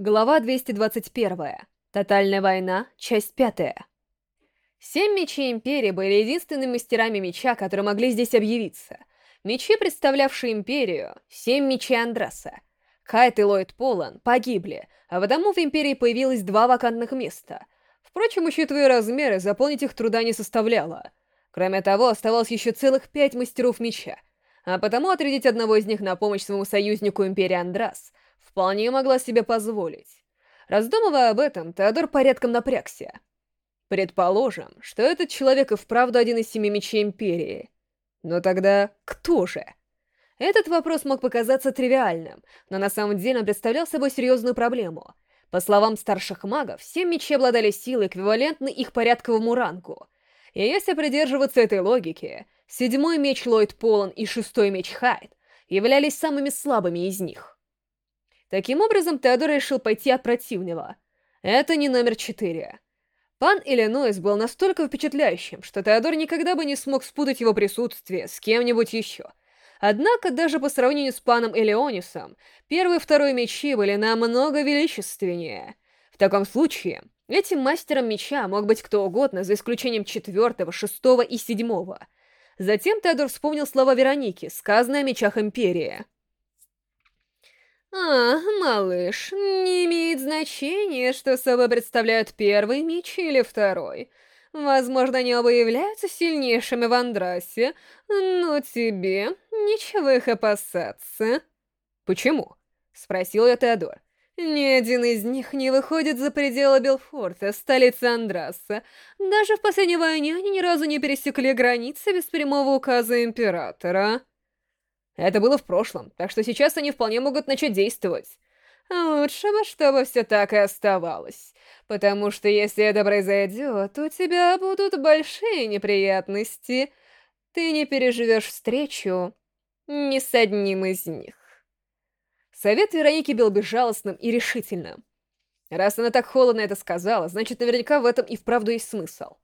Глава 221. Тотальная война. Часть 5. Семь мечей Империи были единственными мастерами меча, которые могли здесь объявиться. Мечи, представлявшие Империю, семь мечей Андраса. Кайт и Ллойд Полан погибли, а потому в Империи появилось два вакантных места. Впрочем, учитывая размеры, заполнить их труда не составляло. Кроме того, оставалось еще целых пять мастеров меча, а потому отрядить одного из них на помощь своему союзнику Империи Андрас — вполне могла себе позволить. Раздумывая об этом, Теодор порядком напрягся. Предположим, что этот человек и вправду один из семи мечей Империи. Но тогда кто же? Этот вопрос мог показаться тривиальным, но на самом деле он представлял собой серьезную проблему. По словам старших магов, все мечи обладали силой, эквивалентной их порядковому рангу. И если придерживаться этой логики, седьмой меч Ллойд Полон и шестой меч Хайд являлись самыми слабыми из них. Таким образом, Теодор решил пойти от противного. Это не номер четыре. Пан Иллинойс был настолько впечатляющим, что Теодор никогда бы не смог спутать его присутствие с кем-нибудь еще. Однако, даже по сравнению с паном Элеонисом, первый и второй мечи были намного величественнее. В таком случае, этим мастером меча мог быть кто угодно, за исключением четвертого, шестого и седьмого. Затем Теодор вспомнил слова Вероники, сказанные о мечах Империи. «А, малыш, не имеет значения, что собой представляют первый меч или второй. Возможно, они оба являются сильнейшими в Андрасе, но тебе нечего их опасаться». «Почему?» — спросил я Теодор. «Ни один из них не выходит за пределы Белфорта, столицы Андраса. Даже в последней войне они ни разу не пересекли границы без прямого указа Императора». Это было в прошлом, так что сейчас они вполне могут начать действовать. Лучше бы, чтобы все так и оставалось. Потому что если это произойдет, у тебя будут большие неприятности. Ты не переживешь встречу ни с одним из них. Совет Вероники был безжалостным и решительным. Раз она так холодно это сказала, значит, наверняка в этом и вправду есть смысл.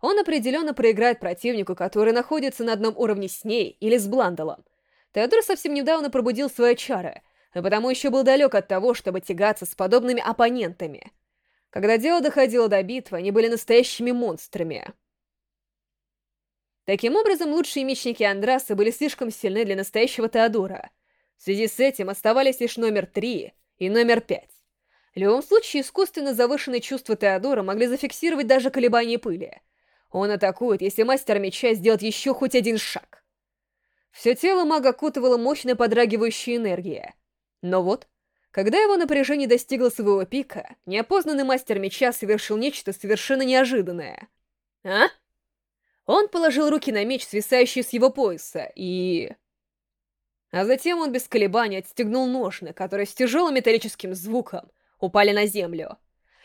Он определенно проиграет противнику, который находится на одном уровне с ней или с Бландалом. Теодор совсем недавно пробудил свои чары, а потому еще был далек от того, чтобы тягаться с подобными оппонентами. Когда дело доходило до битвы, они были настоящими монстрами. Таким образом, лучшие мечники Андраса были слишком сильны для настоящего Теодора. В связи с этим оставались лишь номер три и номер пять. В любом случае, искусственно завышенные чувства Теодора могли зафиксировать даже колебания пыли. Он атакует, если мастер меча сделает еще хоть один шаг. Все тело мага окутывала мощная подрагивающая энергия. Но вот, когда его напряжение достигло своего пика, неопознанный мастер меча совершил нечто совершенно неожиданное. А? Он положил руки на меч, свисающий с его пояса, и... А затем он без колебаний отстегнул ножны, которые с тяжелым металлическим звуком упали на землю.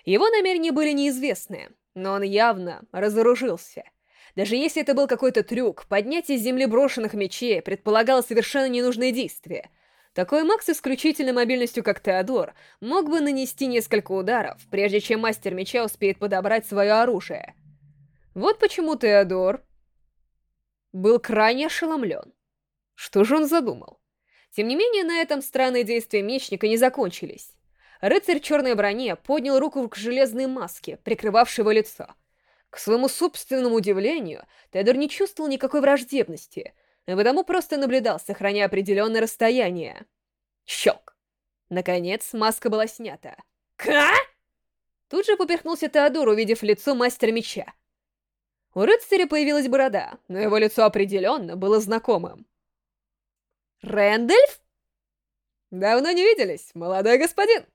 Его намерения были неизвестны, но он явно разоружился — даже если это был какой-то трюк, поднятие с земли брошенных мечей предполагало совершенно ненужные действия. Такой маг с исключительной мобильностью, как Теодор, мог бы нанести несколько ударов, прежде чем мастер меча успеет подобрать свое оружие. Вот почему Теодор был крайне ошеломлен. Что же он задумал? Тем не менее, на этом странные действия мечника не закончились. Рыцарь черной брони поднял руку к железной маске, прикрывавшей его лицо. К своему собственному удивлению, Тедор не чувствовал никакой враждебности, и потому просто наблюдал, сохраняя определенное расстояние. Щелк! Наконец, маска была снята. «Ка?» Тут же поперхнулся Теодор, увидев лицо мастера меча. У рыцаря появилась борода, но его лицо определенно было знакомым. «Рэндальф?» «Давно не виделись, молодой господин!»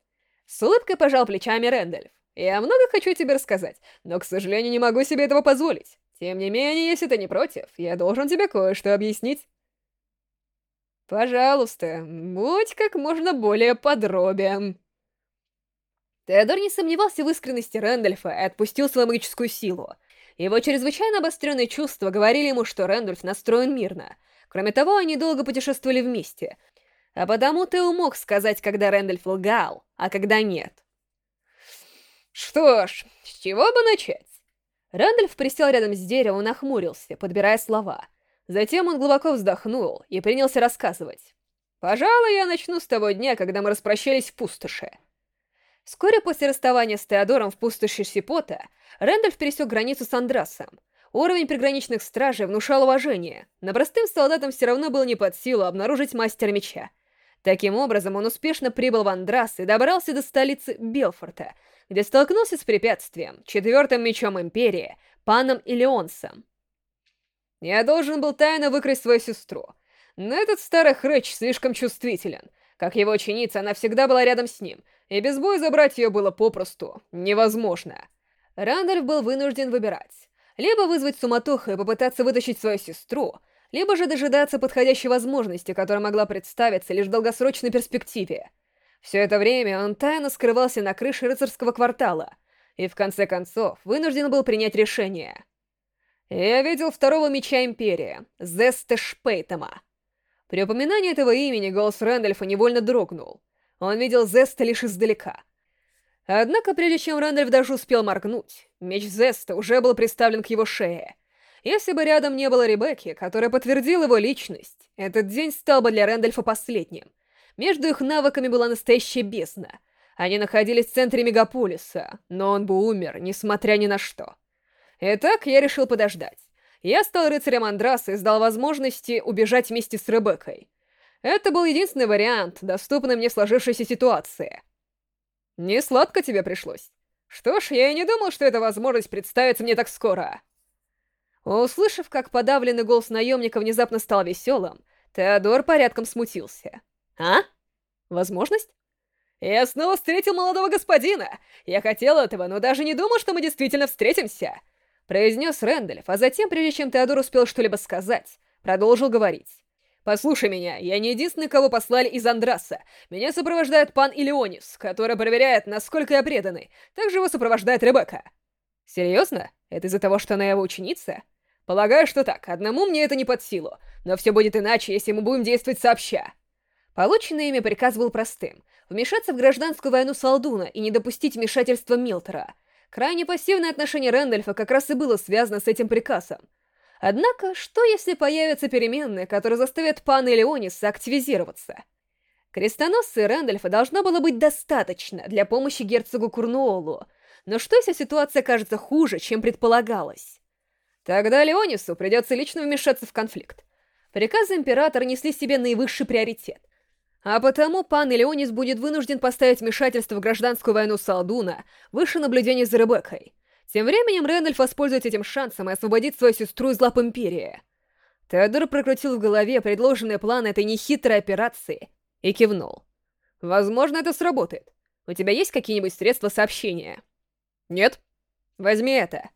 С улыбкой пожал плечами Рэндальф. Я много хочу тебе рассказать, но, к сожалению, не могу себе этого позволить. Тем не менее, если ты не против, я должен тебе кое-что объяснить. Пожалуйста, будь как можно более подробен. Теодор не сомневался в искренности Рэндольфа и отпустил свою магическую силу. Его чрезвычайно обостренные чувства говорили ему, что Рэндольф настроен мирно. Кроме того, они долго путешествовали вместе. А потому Тео мог сказать, когда Рэндольф лгал, а когда нет. Что ж, с чего бы начать? Рэндальф присел рядом с деревом и нахмурился, подбирая слова. Затем он глубоко вздохнул и принялся рассказывать. «Пожалуй, я начну с того дня, когда мы распрощались в пустоши». Вскоре после расставания с Теодором в пустоши Сипота, Рэндальф пересек границу с Андрасом. Уровень приграничных стражей внушал уважение, но простым солдатам все равно было не под силу обнаружить мастера меча. Таким образом, он успешно прибыл в Андрас и добрался до столицы Белфорта, где столкнулся с препятствием, четвертым мечом Империи, паном Илеонсом. Я должен был тайно выкрасть свою сестру, но этот старый хрыч слишком чувствителен. Как его ученица, она всегда была рядом с ним, и без боя забрать ее было попросту невозможно. Рандольф был вынужден выбирать. Либо вызвать суматоху и попытаться вытащить свою сестру, либо же дожидаться подходящей возможности, которая могла представиться лишь в долгосрочной перспективе. Все это время он тайно скрывался на крыше рыцарского квартала, и в конце концов вынужден был принять решение. Я видел второго меча Империи, Зеста Шпейтема. При упоминании этого имени голос Рэндальфа невольно дрогнул. Он видел Зеста лишь издалека. Однако, прежде чем Рэндальф даже успел моргнуть, меч Зеста уже был приставлен к его шее. Если бы рядом не было Ребекки, которая подтвердила его личность, этот день стал бы для Рэндальфа последним. Между их навыками была настоящая бездна. Они находились в центре мегаполиса, но он бы умер, несмотря ни на что. Итак, я решил подождать. Я стал рыцарем Андраса и сдал возможности убежать вместе с Ребеккой. Это был единственный вариант, доступный мне в сложившейся ситуации. Не сладко тебе пришлось. Что ж, я и не думал, что эта возможность представится мне так скоро. Услышав, как подавленный голос наемника внезапно стал веселым, Теодор порядком смутился. «А? Возможность?» «Я снова встретил молодого господина! Я хотел этого, но даже не думал, что мы действительно встретимся!» произнес Рэндальф, а затем, прежде чем Теодор успел что-либо сказать, продолжил говорить. «Послушай меня, я не единственный, кого послали из Андраса. Меня сопровождает пан Илеонис, который проверяет, насколько я преданный. Также его сопровождает Ребекка». «Серьезно? Это из-за того, что она его ученица?» «Полагаю, что так. Одному мне это не под силу. Но все будет иначе, если мы будем действовать сообща». Полученный ими приказ был простым — вмешаться в гражданскую войну Салдуна и не допустить вмешательства Милтера — Крайне пассивное отношение Рэндальфа как раз и было связано с этим приказом. Однако, что если появятся переменные, которые заставят пана Элеониса активизироваться? Крестоносцы Рэндальфа должно было быть достаточно для помощи герцогу Курнуолу, но что если ситуация кажется хуже, чем предполагалось? Тогда Леонису придется лично вмешаться в конфликт. Приказы императора несли себе наивысший приоритет. А потому пан Элеонис будет вынужден поставить вмешательство в гражданскую войну Салдуна выше наблюдения за Ребеккой. Тем временем Рэндальф воспользуется этим шансом и освободит свою сестру из лап Империи. Теодор прокрутил в голове предложенные планы этой нехитрой операции и кивнул. «Возможно, это сработает. У тебя есть какие-нибудь средства сообщения?» «Нет?» «Возьми это».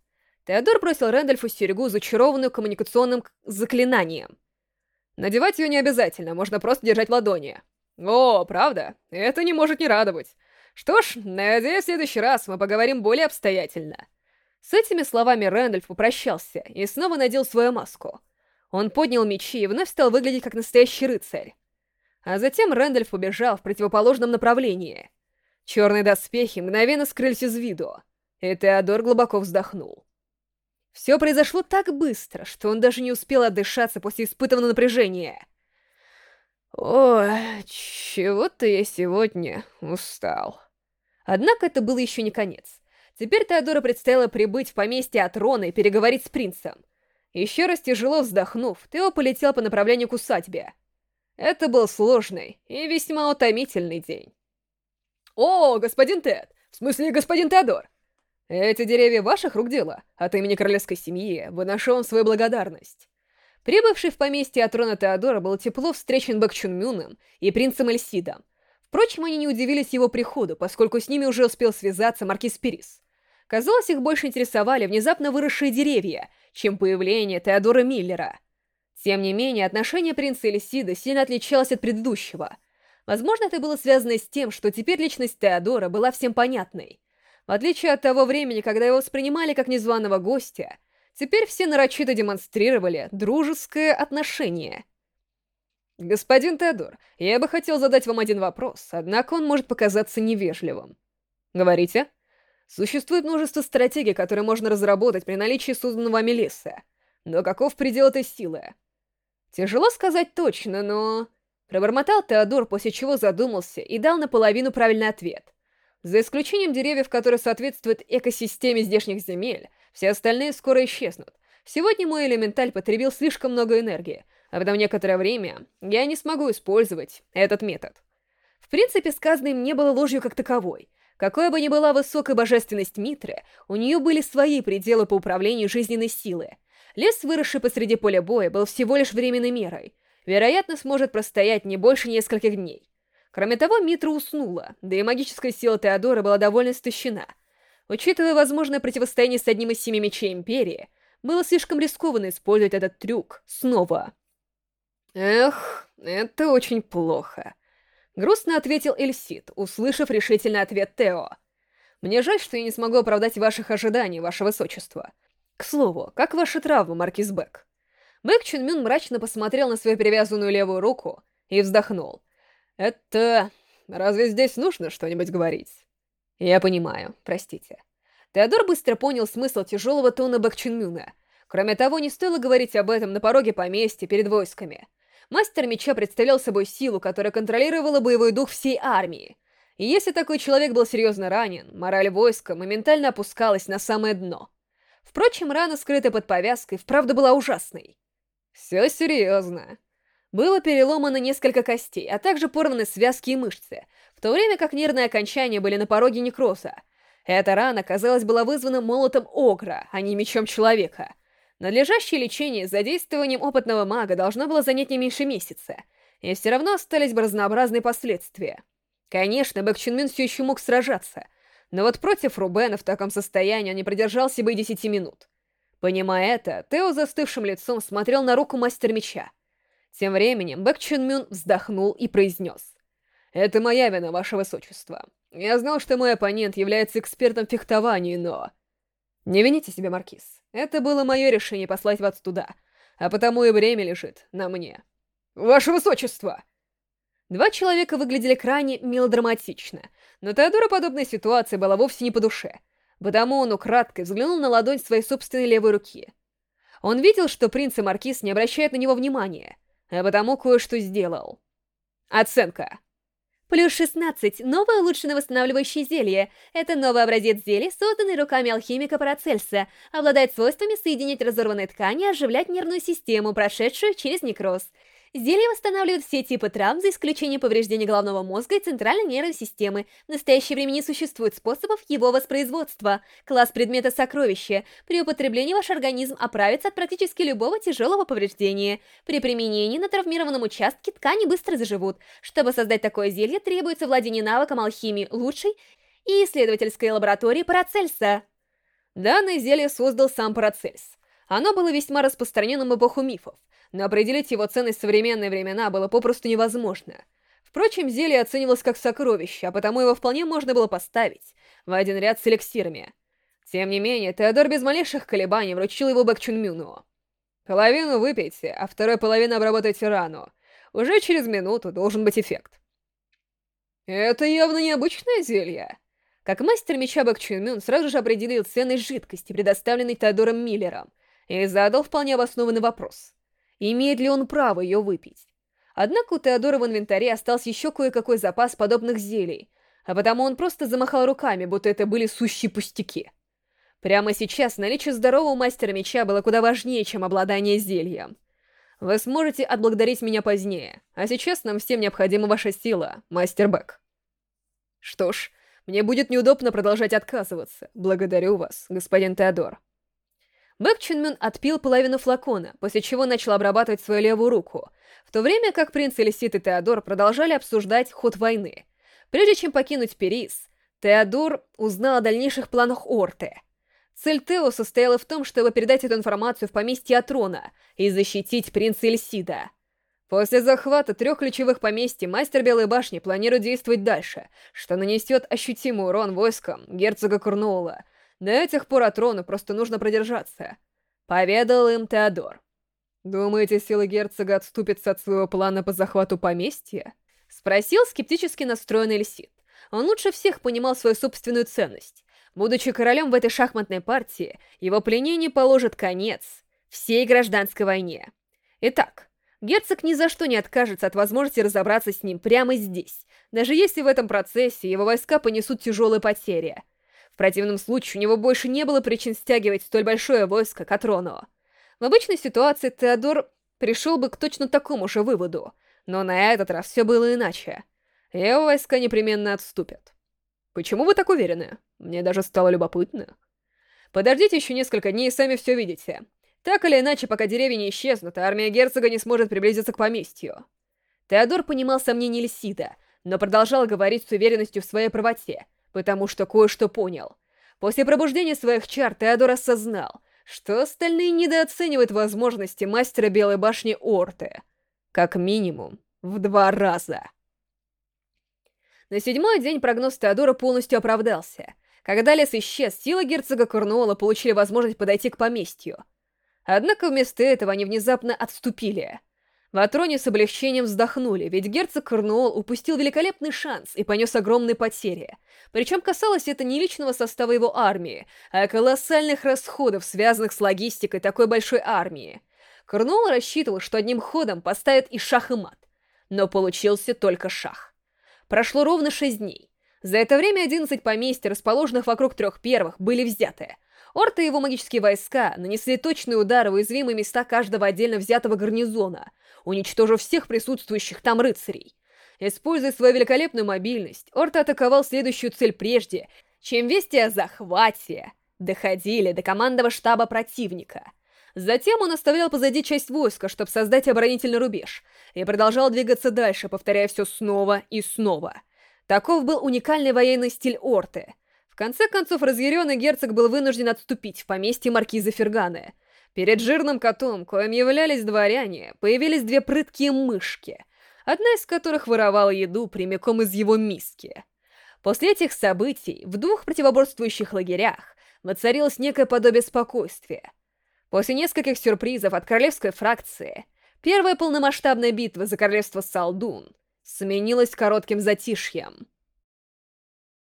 Теодор бросил Рэндальфу серьгу, зачарованную коммуникационным заклинанием. Надевать ее не обязательно, можно просто держать в ладони. О, правда? Это не может не радовать. Что ж, надеюсь, в следующий раз мы поговорим более обстоятельно. С этими словами Рэндальф попрощался и снова надел свою маску. Он поднял мечи и вновь стал выглядеть как настоящий рыцарь. А затем Рэндальф убежал в противоположном направлении. Черные доспехи мгновенно скрылись из виду, и Теодор глубоко вздохнул. Все произошло так быстро, что он даже не успел отдышаться после испытанного напряжения. О, чего-то я сегодня устал. Однако это был еще не конец. Теперь Теодора предстояло прибыть в поместье Атрона и переговорить с принцем. Еще раз тяжело вздохнув, Тео полетел по направлению к усадьбе. Это был сложный и весьма утомительный день. «О, господин Тед! В смысле, господин Теодор! Эти деревья ваших рук дело. От имени королевской семьи выношу вам свою благодарность. Прибывший в поместье от трона Теодора был тепло встречен Бэк Чун и принцем Эльсидом. Впрочем, они не удивились его приходу, поскольку с ними уже успел связаться маркиз Перис. Казалось, их больше интересовали внезапно выросшие деревья, чем появление Теодора Миллера. Тем не менее, отношение принца Эльсида сильно отличалось от предыдущего. Возможно, это было связано с тем, что теперь личность Теодора была всем понятной. В отличие от того времени, когда его воспринимали как незваного гостя, Теперь все нарочито демонстрировали дружеское отношение. «Господин Теодор, я бы хотел задать вам один вопрос, однако он может показаться невежливым». «Говорите?» «Существует множество стратегий, которые можно разработать при наличии созданного вами леса. Но каков предел этой силы?» «Тяжело сказать точно, но...» Пробормотал Теодор, после чего задумался и дал наполовину правильный ответ. За исключением деревьев, которые соответствуют экосистеме здешних земель, все остальные скоро исчезнут. Сегодня мой элементаль потребил слишком много энергии, а потом некоторое время я не смогу использовать этот метод. В принципе, сказанное им не было ложью как таковой. Какой бы ни была высокая божественность Митры, у нее были свои пределы по управлению жизненной силы. Лес, выросший посреди поля боя, был всего лишь временной мерой. Вероятно, сможет простоять не больше нескольких дней. Кроме того, Митра уснула, да и магическая сила Теодора была довольно истощена. Учитывая возможное противостояние с одним из семи мечей Империи, было слишком рискованно использовать этот трюк снова. «Эх, это очень плохо», Грустно ответил Эльсид, услышав решительный ответ Тео. «Мне жаль, что я не смогу оправдать ваших ожиданий, ваше высочество. К слову, как ваша травма, маркиз Бэк?» Бэк Чунмюн мрачно посмотрел на свою перевязанную левую руку и вздохнул. «Это... разве здесь нужно что-нибудь говорить?» «Я понимаю, простите». Теодор быстро понял смысл тяжелого тона Бэк Чунмюна. Кроме того, не стоило говорить об этом на пороге поместья перед войсками. Мастер меча представлял собой силу, которая контролировала боевой дух всей армии. И если такой человек был серьезно ранен, мораль войска моментально опускалась на самое дно. Впрочем, рана, скрытая под повязкой, вправду была ужасной. Все серьезно. Было переломано несколько костей, а также порваны связки и мышцы, в то время как нервные окончания были на пороге некроза. Эта рана, казалось, была вызвана молотом Огра, а не мечом человека — Надлежащее лечение с задействованием опытного мага должно было занять не меньше месяца, и все равно остались бы разнообразные последствия. Конечно, Бэк Чунмин все еще мог сражаться, но вот против Рубена в таком состоянии он не продержался бы и десяти минут. Понимая это, Тео застывшим лицом смотрел на руку мастер меча. Тем временем Бэк Чунмин вздохнул и произнес. «Это моя вина, ваше высочество. Я знал, что мой оппонент является экспертом в фехтовании, но...» «Не вините себя, Маркиз. Это было мое решение послать вас туда, а потому и время лежит на мне. Ваше Высочество!» Два человека выглядели крайне мелодраматично, но Теодора подобная ситуация была вовсе не по душе, потому он украдкой взглянул на ладонь своей собственной левой руки. Он видел, что принц и маркиз не обращают на него внимания, а потому кое-что сделал. Оценка. Плюс 16. Новое улучшенное восстанавливающее зелье. Это новый образец зелья, созданный руками алхимика Парацельса. Обладает свойствами соединять разорванные ткани и оживлять нервную систему, прошедшую через некроз. Зелье восстанавливает все типы травм, за исключением повреждения головного мозга и центральной нервной системы. В настоящее время не существует способов его воспроизводства. Класс предмета сокровища. При употреблении ваш организм оправится от практически любого тяжелого повреждения. При применении на травмированном участке ткани быстро заживут. Чтобы создать такое зелье, требуется владение навыком алхимии лучшей и исследовательской лаборатории Парацельса. Данное зелье создал сам Парацельс. Оно было весьма распространенным в эпоху мифов но определить его ценность в современные времена было попросту невозможно. Впрочем, зелье оценивалось как сокровище, а потому его вполне можно было поставить в один ряд с эликсирами. Тем не менее, Теодор без малейших колебаний вручил его Бэк Чунмюну. «Половину выпейте, а второй половину обработайте рану. Уже через минуту должен быть эффект». «Это явно необычное зелье». Как мастер меча Бэк Чунмюн сразу же определил ценность жидкости, предоставленной Теодором Миллером, и задал вполне обоснованный вопрос имеет ли он право ее выпить. Однако у Теодора в инвентаре остался еще кое-какой запас подобных зелий, а потому он просто замахал руками, будто это были сущие пустяки. Прямо сейчас наличие здорового мастера меча было куда важнее, чем обладание зельем. Вы сможете отблагодарить меня позднее, а сейчас нам всем необходима ваша сила, мастер Бэк. Что ж, мне будет неудобно продолжать отказываться. Благодарю вас, господин Теодор. Бэк Чунмин отпил половину флакона, после чего начал обрабатывать свою левую руку, в то время как принц Элисит и Теодор продолжали обсуждать ход войны. Прежде чем покинуть Перис, Теодор узнал о дальнейших планах Орте. Цель Тео состояла в том, чтобы передать эту информацию в поместье Атрона и защитить принца Эльсида. После захвата трех ключевых поместий мастер Белой Башни планирует действовать дальше, что нанесет ощутимый урон войскам герцога Курноула — до этих пор от трона просто нужно продержаться. Поведал им Теодор. Думаете, силы герцога отступятся от своего плана по захвату поместья? Спросил скептически настроенный Эльсид. Он лучше всех понимал свою собственную ценность. Будучи королем в этой шахматной партии, его пленение положит конец всей гражданской войне. Итак, Герцог ни за что не откажется от возможности разобраться с ним прямо здесь, даже если в этом процессе его войска понесут тяжелые потери. В противном случае у него больше не было причин стягивать столь большое войско к Атрону. В обычной ситуации Теодор пришел бы к точно такому же выводу, но на этот раз все было иначе. Его войска непременно отступят. Почему вы так уверены? Мне даже стало любопытно. Подождите еще несколько дней и сами все видите. Так или иначе, пока деревья не исчезнут, армия герцога не сможет приблизиться к поместью. Теодор понимал сомнения Лисида, но продолжал говорить с уверенностью в своей правоте, потому что кое-что понял. После пробуждения своих чар Теодор осознал, что остальные недооценивают возможности мастера Белой Башни Орты. Как минимум, в два раза. На седьмой день прогноз Теодора полностью оправдался. Когда лес исчез, силы герцога Корнуола получили возможность подойти к поместью. Однако вместо этого они внезапно отступили. В Атроне с облегчением вздохнули, ведь герцог Корнуол упустил великолепный шанс и понес огромные потери. Причем касалось это не личного состава его армии, а колоссальных расходов, связанных с логистикой такой большой армии. Корнуол рассчитывал, что одним ходом поставит и шах и мат. Но получился только шах. Прошло ровно шесть дней. За это время 11 поместьй, расположенных вокруг трех первых, были взяты. Орта и его магические войска нанесли точные удары в уязвимые места каждого отдельно взятого гарнизона, уничтожив всех присутствующих там рыцарей. Используя свою великолепную мобильность, Орта атаковал следующую цель прежде, чем вести о захвате доходили до командного штаба противника. Затем он оставлял позади часть войска, чтобы создать оборонительный рубеж, и продолжал двигаться дальше, повторяя все снова и снова. Таков был уникальный военный стиль Орты. В конце концов, разъяренный герцог был вынужден отступить в поместье маркиза Ферганы. Перед жирным котом, коим являлись дворяне, появились две прыткие мышки, одна из которых воровала еду прямиком из его миски. После этих событий в двух противоборствующих лагерях воцарилось некое подобие спокойствия. После нескольких сюрпризов от королевской фракции, первая полномасштабная битва за королевство Салдун сменилась коротким затишьем.